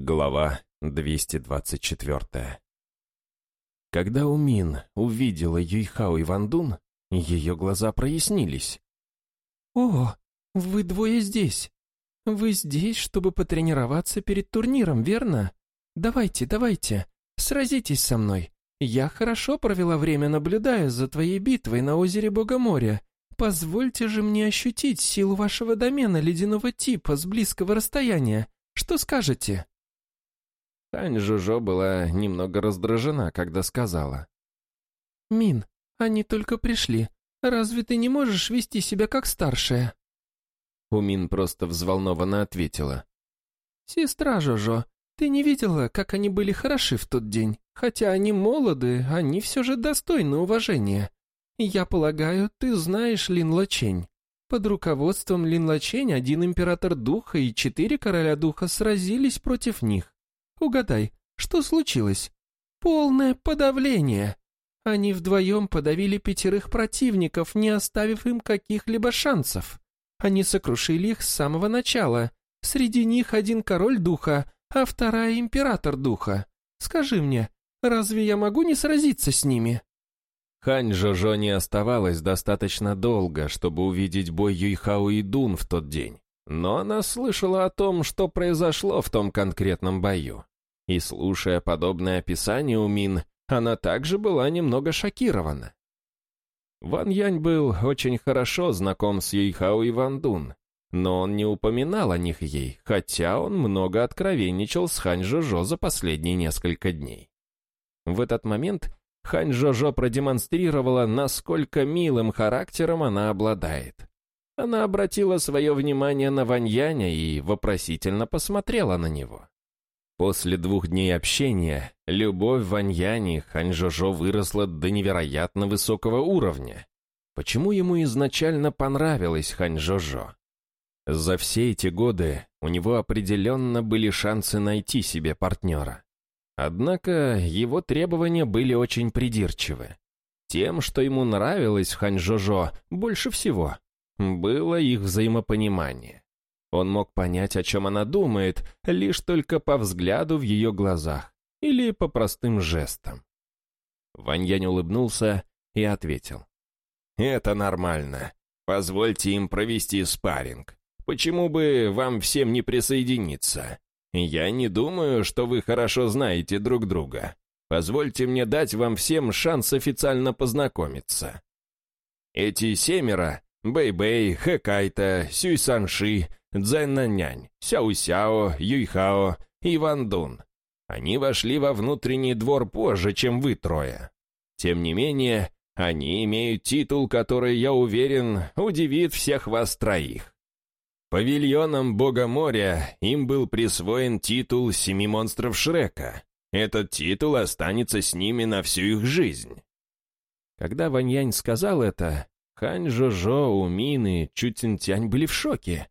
Глава 224 Когда Умин увидела Юйхао и Вандун, ее глаза прояснились. «О, вы двое здесь. Вы здесь, чтобы потренироваться перед турниром, верно? Давайте, давайте, сразитесь со мной. Я хорошо провела время, наблюдая за твоей битвой на озере Богоморя. Позвольте же мне ощутить силу вашего домена ледяного типа с близкого расстояния. Что скажете?» Хань Жужо была немного раздражена, когда сказала. «Мин, они только пришли. Разве ты не можешь вести себя как старшая?» Умин просто взволнованно ответила. «Сестра Жожо, ты не видела, как они были хороши в тот день? Хотя они молоды, они все же достойны уважения. Я полагаю, ты знаешь Лин Лачень. Под руководством Лин Лачень один император духа и четыре короля духа сразились против них. Угадай, что случилось? Полное подавление. Они вдвоем подавили пятерых противников, не оставив им каких-либо шансов. Они сокрушили их с самого начала. Среди них один король духа, а вторая император духа. Скажи мне, разве я могу не сразиться с ними?» Хань Жожо не оставалось достаточно долго, чтобы увидеть бой Юйхао и Дун в тот день. Но она слышала о том, что произошло в том конкретном бою. И слушая подобное описание у Мин, она также была немного шокирована. Ван Янь был очень хорошо знаком с Юйхао и Ван Дун, но он не упоминал о них ей, хотя он много откровенничал с Хань Жожо за последние несколько дней. В этот момент Хань Жожо продемонстрировала, насколько милым характером она обладает. Она обратила свое внимание на Ваньяня и вопросительно посмотрела на него. После двух дней общения любовь Ваньяни Ханьжожо выросла до невероятно высокого уровня. Почему ему изначально понравилась Ханьжожо? За все эти годы у него определенно были шансы найти себе партнера. Однако его требования были очень придирчивы. Тем, что ему нравилось в Ханьжожо больше всего, было их взаимопонимание. Он мог понять, о чем она думает, лишь только по взгляду в ее глазах или по простым жестам. Ваньянь улыбнулся и ответил. «Это нормально. Позвольте им провести спарринг. Почему бы вам всем не присоединиться? Я не думаю, что вы хорошо знаете друг друга. Позвольте мне дать вам всем шанс официально познакомиться. Эти семеро — Бэй-Бэй, Хэкайта, Сюй-Санши, Цзэннанянь, Сяо-Сяо, Юйхао и Ван Дун. Они вошли во внутренний двор позже, чем вы трое. Тем не менее, они имеют титул, который, я уверен, удивит всех вас троих. Павильоном Бога моря им был присвоен титул «Семи монстров Шрека». Этот титул останется с ними на всю их жизнь. Когда Ваньянь сказал это, Хань Жожо, Умин и Чутинтянь были в шоке.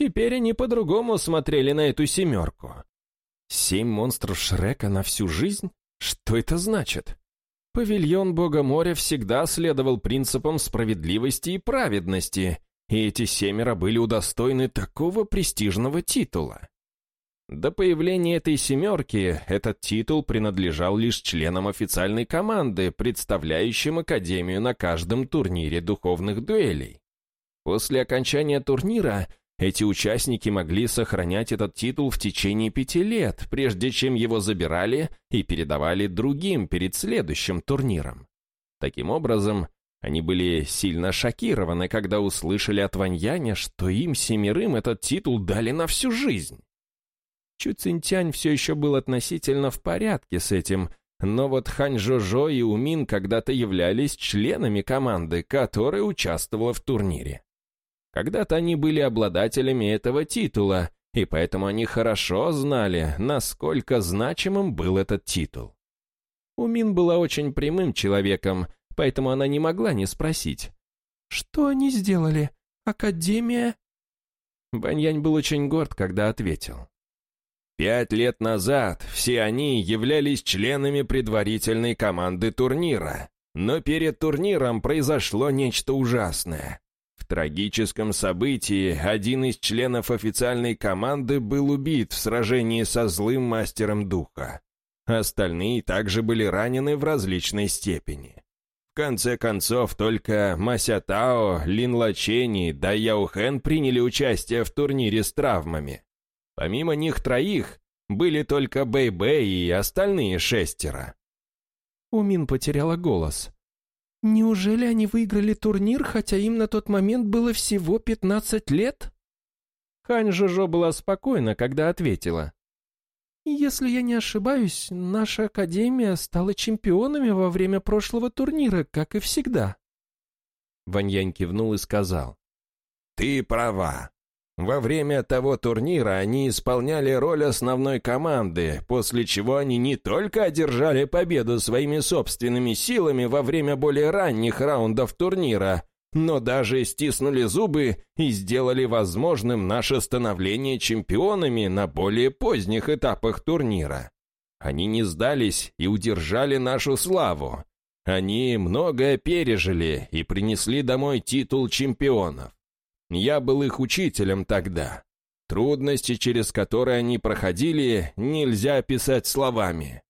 Теперь они по-другому смотрели на эту семерку. Семь монстров Шрека на всю жизнь? Что это значит? Павильон Бога моря всегда следовал принципам справедливости и праведности, и эти семеро были удостоены такого престижного титула. До появления этой семерки этот титул принадлежал лишь членам официальной команды, представляющим Академию на каждом турнире духовных дуэлей. После окончания турнира эти участники могли сохранять этот титул в течение пяти лет, прежде чем его забирали и передавали другим перед следующим турниром. Таким образом, они были сильно шокированы, когда услышали от Ваньяня, что им семерым этот титул дали на всю жизнь. Чу Цинтянь все еще был относительно в порядке с этим, но вот Хань Жожо и Умин когда-то являлись членами команды, которая участвовала в турнире. Когда-то они были обладателями этого титула, и поэтому они хорошо знали, насколько значимым был этот титул. Умин была очень прямым человеком, поэтому она не могла не спросить. «Что они сделали? Академия?» Баньянь был очень горд, когда ответил. Пять лет назад все они являлись членами предварительной команды турнира. Но перед турниром произошло нечто ужасное трагическом событии один из членов официальной команды был убит в сражении со злым мастером духа. Остальные также были ранены в различной степени. В конце концов, только Масятао, Лин Лачени и Дай Яухен приняли участие в турнире с травмами. Помимо них троих, были только Бэй-Бэй и остальные шестеро. Умин потеряла голос. «Неужели они выиграли турнир, хотя им на тот момент было всего пятнадцать лет?» Хань Жожо была спокойна, когда ответила. «Если я не ошибаюсь, наша академия стала чемпионами во время прошлого турнира, как и всегда». Ваньянь кивнул и сказал. «Ты права. Во время того турнира они исполняли роль основной команды, после чего они не только одержали победу своими собственными силами во время более ранних раундов турнира, но даже стиснули зубы и сделали возможным наше становление чемпионами на более поздних этапах турнира. Они не сдались и удержали нашу славу. Они многое пережили и принесли домой титул чемпионов. Я был их учителем тогда. Трудности, через которые они проходили, нельзя описать словами.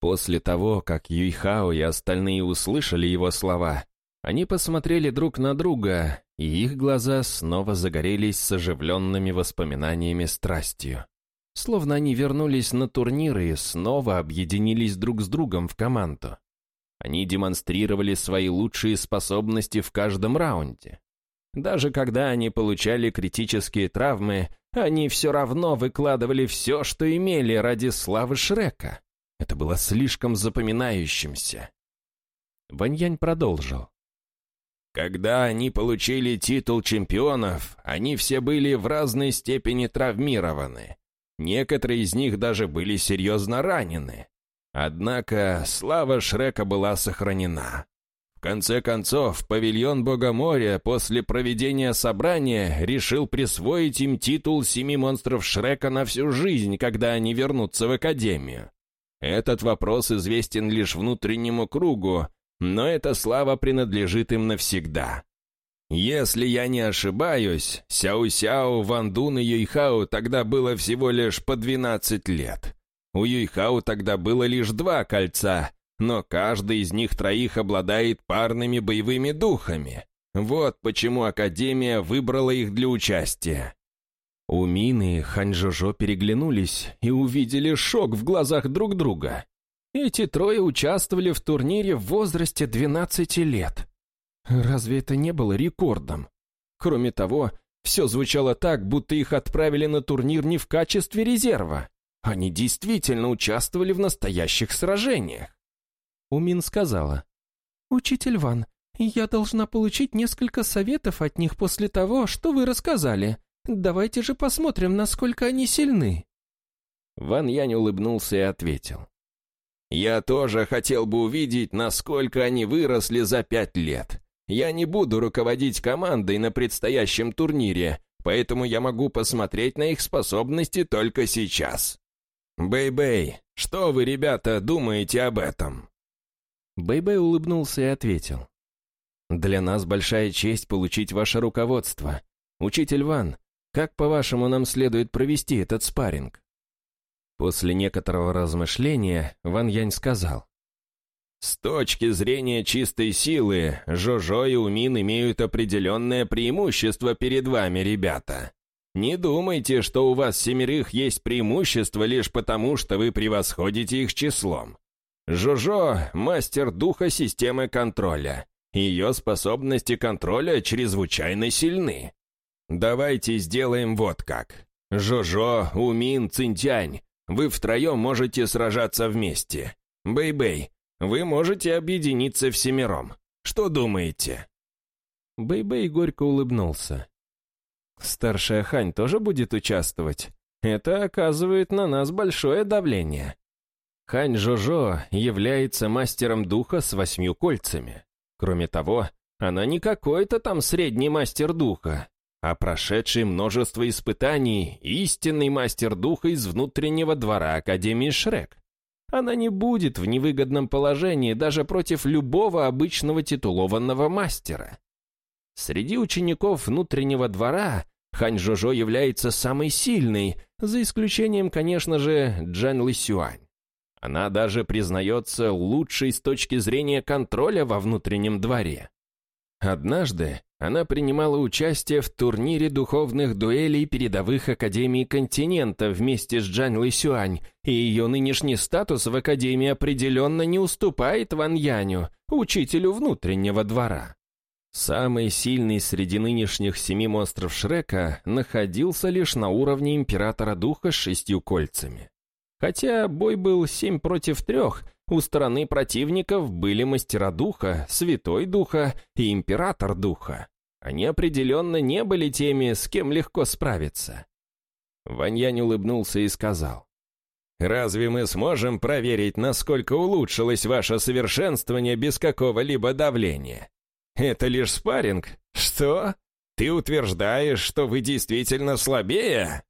После того, как Юйхао и остальные услышали его слова, они посмотрели друг на друга, и их глаза снова загорелись с оживленными воспоминаниями страстью. Словно они вернулись на турниры и снова объединились друг с другом в команду. Они демонстрировали свои лучшие способности в каждом раунде. Даже когда они получали критические травмы, они все равно выкладывали все, что имели ради славы Шрека. Это было слишком запоминающимся. Ваньянь продолжил. Когда они получили титул чемпионов, они все были в разной степени травмированы. Некоторые из них даже были серьезно ранены. Однако слава Шрека была сохранена. Конце концов, павильон Богоморья после проведения собрания решил присвоить им титул семи монстров Шрека на всю жизнь, когда они вернутся в Академию. Этот вопрос известен лишь внутреннему кругу, но эта слава принадлежит им навсегда. Если я не ошибаюсь, Сяо-Сяо, Вандун и Юйхао тогда было всего лишь по 12 лет. У Юйхао тогда было лишь два кольца, но каждый из них троих обладает парными боевыми духами. Вот почему Академия выбрала их для участия. У Мины и Ханьжожо переглянулись и увидели шок в глазах друг друга. Эти трое участвовали в турнире в возрасте 12 лет. Разве это не было рекордом? Кроме того, все звучало так, будто их отправили на турнир не в качестве резерва. Они действительно участвовали в настоящих сражениях. Умин сказала, «Учитель Ван, я должна получить несколько советов от них после того, что вы рассказали. Давайте же посмотрим, насколько они сильны». Ван Янь улыбнулся и ответил, я тоже хотел бы увидеть, насколько они выросли за пять лет. Я не буду руководить командой на предстоящем турнире, поэтому я могу посмотреть на их способности только сейчас. Бэй-Бэй, что вы, ребята, думаете об этом?» Бэй-Бэй улыбнулся и ответил. «Для нас большая честь получить ваше руководство. Учитель Ван, как, по-вашему, нам следует провести этот спарринг?» После некоторого размышления Ван Янь сказал. «С точки зрения чистой силы, Жожо и Умин имеют определенное преимущество перед вами, ребята. Не думайте, что у вас семерых есть преимущество лишь потому, что вы превосходите их числом. Жожо — мастер духа системы контроля. Ее способности контроля чрезвычайно сильны. Давайте сделаем вот как. Жожо, Умин, Цинтянь вы втроем можете сражаться вместе. Бэй-Бэй, вы можете объединиться всемиром. Что думаете?» Бэй-Бэй горько улыбнулся. «Старшая Хань тоже будет участвовать? Это оказывает на нас большое давление. Хань Жожо является мастером духа с восьмью кольцами. Кроме того, она не какой-то там средний мастер духа а прошедший множество испытаний истинный мастер духа из внутреннего двора Академии Шрек. Она не будет в невыгодном положении даже против любого обычного титулованного мастера. Среди учеников внутреннего двора Хань Жожо является самой сильной, за исключением, конечно же, Джан Лисюань. Она даже признается лучшей с точки зрения контроля во внутреннем дворе. Однажды она принимала участие в турнире духовных дуэлей передовых академий континента вместе с Джан Лисюань, и ее нынешний статус в академии определенно не уступает Ван Яню, учителю внутреннего двора. Самый сильный среди нынешних семи монстров Шрека находился лишь на уровне Императора Духа с шестью кольцами. Хотя бой был семь против трех, у стороны противников были Мастера Духа, Святой Духа и Император Духа. Они определенно не были теми, с кем легко справиться. Ваньянь улыбнулся и сказал. «Разве мы сможем проверить, насколько улучшилось ваше совершенствование без какого-либо давления?» Это лишь спарринг? Что? Ты утверждаешь, что вы действительно слабее?»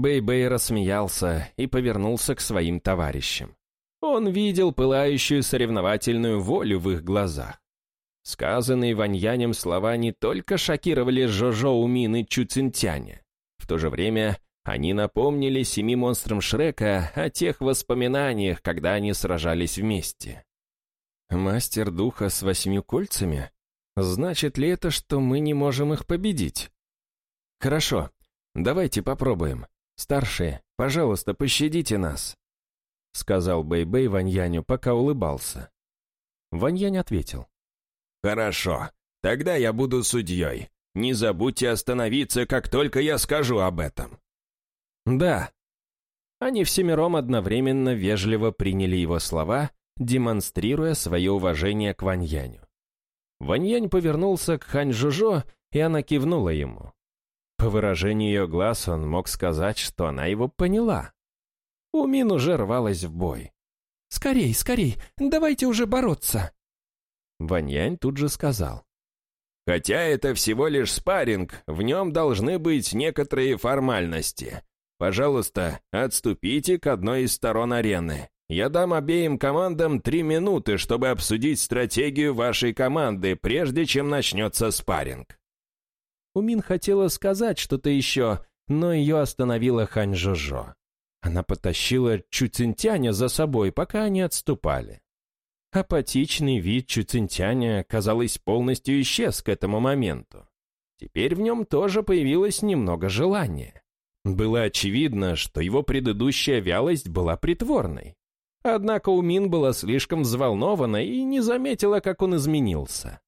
Бэй-Бэй рассмеялся и повернулся к своим товарищам. Он видел пылающую соревновательную волю в их глазах. Сказанные Ваньянем слова не только шокировали Жожо Умин и Чуцинтяня. В то же время они напомнили семи монстрам Шрека о тех воспоминаниях, когда они сражались вместе. «Мастер духа с восьми кольцами?» Значит ли это, что мы не можем их победить? Хорошо, давайте попробуем. Старшие, пожалуйста, пощадите нас. Сказал Бэй-Бэй Ваньяню, пока улыбался. Ваньянь ответил. Хорошо, тогда я буду судьей. Не забудьте остановиться, как только я скажу об этом. Да. Они всемиром одновременно вежливо приняли его слова, демонстрируя свое уважение к Ваньяню. Ваньянь повернулся к Хань Жужо, и она кивнула ему. По выражению ее глаз он мог сказать, что она его поняла. Умин уже рвалась в бой. «Скорей, скорей, давайте уже бороться!» Ваньянь тут же сказал. «Хотя это всего лишь спарринг, в нем должны быть некоторые формальности. Пожалуйста, отступите к одной из сторон арены. Я дам обеим командам три минуты, чтобы обсудить стратегию вашей команды, прежде чем начнется спарринг». Умин хотела сказать что-то еще, но ее остановила Хань Жожо. Она потащила Чуцинтяня за собой, пока они отступали. Апатичный вид Чуцинтяня, казалось, полностью исчез к этому моменту. Теперь в нем тоже появилось немного желания. Было очевидно, что его предыдущая вялость была притворной. Однако Умин была слишком взволнована и не заметила, как он изменился.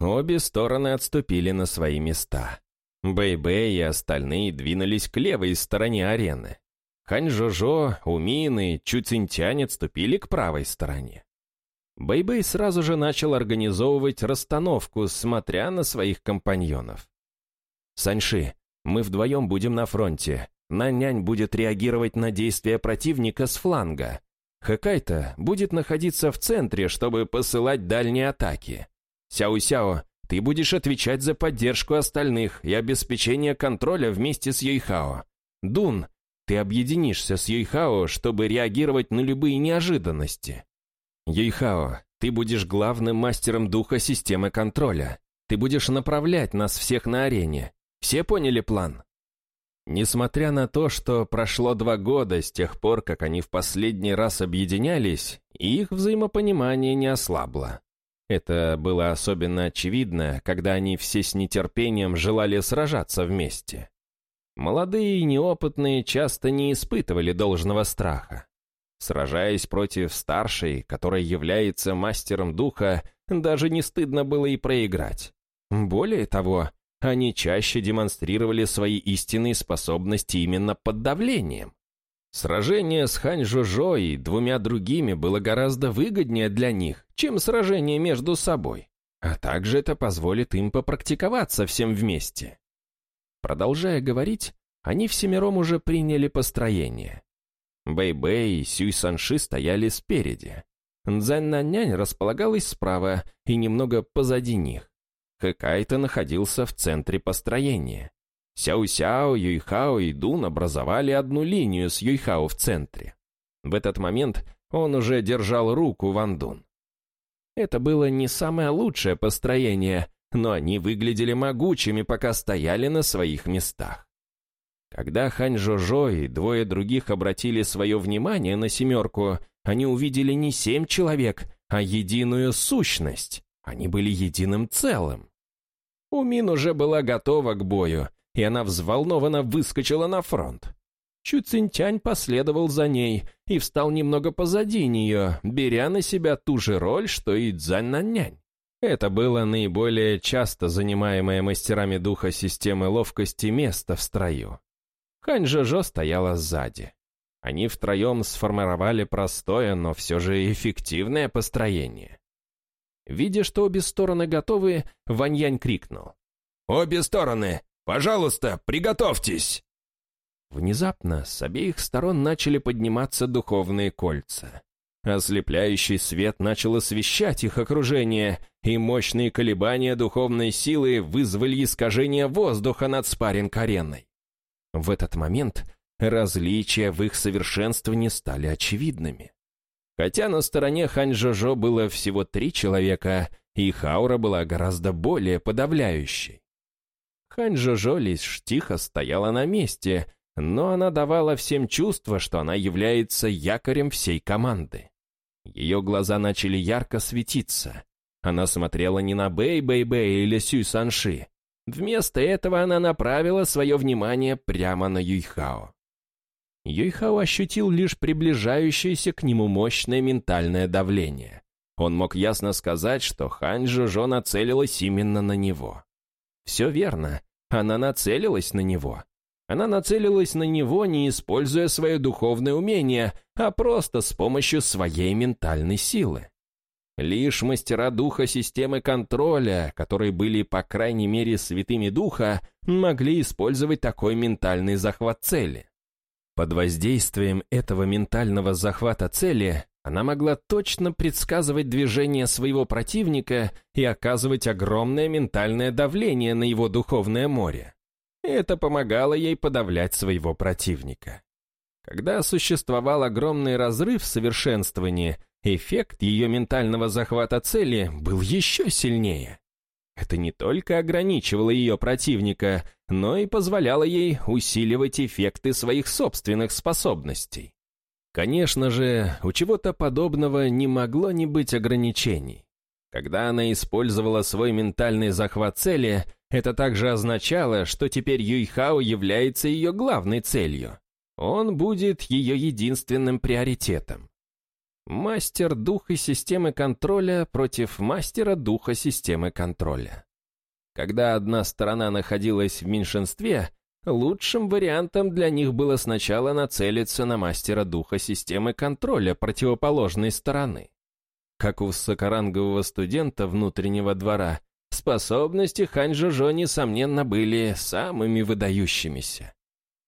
Обе стороны отступили на свои места. Бэй-Бэй и остальные двинулись к левой стороне арены. Хань-Жожо, Умин и Чуцинтянь отступили к правой стороне. Бэй-Бэй сразу же начал организовывать расстановку, смотря на своих компаньонов. «Саньши, мы вдвоем будем на фронте. Нанянь будет реагировать на действия противника с фланга. Хакайта будет находиться в центре, чтобы посылать дальние атаки. Сяо-Сяо, ты будешь отвечать за поддержку остальных и обеспечение контроля вместе с Йойхао. Дун, ты объединишься с Йойхао, чтобы реагировать на любые неожиданности. Йойхао, ты будешь главным мастером духа системы контроля. Ты будешь направлять нас всех на арене. Все поняли план? Несмотря на то, что прошло два года с тех пор, как они в последний раз объединялись, их взаимопонимание не ослабло. Это было особенно очевидно, когда они все с нетерпением желали сражаться вместе. Молодые и неопытные часто не испытывали должного страха. Сражаясь против старшей, которая является мастером духа, даже не стыдно было и проиграть. Более того, они чаще демонстрировали свои истинные способности именно под давлением. Сражение с Хань Жожо и двумя другими было гораздо выгоднее для них, чем сражение между собой. А также это позволит им попрактиковаться всем вместе. Продолжая говорить, они всемиром уже приняли построение. Бэй-Бэй и Сюй Санши стояли спереди. Нзань-Нанянь располагалась справа и немного позади них. Хэкайта находился в центре построения. Сяо-Сяо, Юйхао и Дун образовали одну линию с Юйхао в центре. В этот момент он уже держал руку Ван Дун. Это было не самое лучшее построение, но они выглядели могучими, пока стояли на своих местах. Когда Хань Жожо и двое других обратили свое внимание на семерку, они увидели не семь человек, а единую сущность. Они были единым целым. Умин уже была готова к бою, и она взволнованно выскочила на фронт. Чу Цинтянь последовал за ней и встал немного позади нее, беря на себя ту же роль, что и Цзань Это было наиболее часто занимаемое мастерами духа системы ловкости место в строю. Хань Жожо стояла сзади. Они втроем сформировали простое, но все же эффективное построение. Видя, что обе стороны готовы, Ваньянь крикнул. «Обе стороны! Пожалуйста, приготовьтесь!» Внезапно с обеих сторон начали подниматься духовные кольца. Ослепляющий свет начал освещать их окружение, и мощные колебания духовной силы вызвали искажение воздуха над спарринг-ареной. В этот момент различия в их совершенствовании стали очевидными. Хотя на стороне Хань-Жожо было всего три человека, их аура была гораздо более подавляющей. Хань-Жожо лишь тихо стояла на месте, но она давала всем чувство, что она является якорем всей команды. Ее глаза начали ярко светиться. Она смотрела не на Бэй-Бэй-Бэй или Сюй Санши, Вместо этого она направила свое внимание прямо на Юйхао. Юйхао ощутил лишь приближающееся к нему мощное ментальное давление. Он мог ясно сказать, что Хань Жужо нацелилась именно на него. Все верно, она нацелилась на него. Она нацелилась на него, не используя свое духовное умение, а просто с помощью своей ментальной силы. Лишь мастера духа системы контроля, которые были, по крайней мере, святыми духа, могли использовать такой ментальный захват цели. Под воздействием этого ментального захвата цели она могла точно предсказывать движение своего противника и оказывать огромное ментальное давление на его духовное море. Это помогало ей подавлять своего противника. Когда существовал огромный разрыв в совершенствовании – эффект ее ментального захвата цели был еще сильнее. Это не только ограничивало ее противника, но и позволяло ей усиливать эффекты своих собственных способностей. Конечно же, у чего-то подобного не могло не быть ограничений. Когда она использовала свой ментальный захват цели, это также означало, что теперь Юйхао является ее главной целью. Он будет ее единственным приоритетом. Мастер духа системы контроля против мастера духа системы контроля. Когда одна сторона находилась в меньшинстве, лучшим вариантом для них было сначала нацелиться на мастера духа системы контроля противоположной стороны. Как у высокорангового студента внутреннего двора, способности Хань Жожо, несомненно, были самыми выдающимися.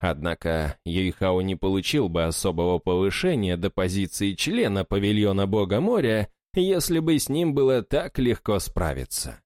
Однако Юйхао не получил бы особого повышения до позиции члена павильона Бога моря, если бы с ним было так легко справиться.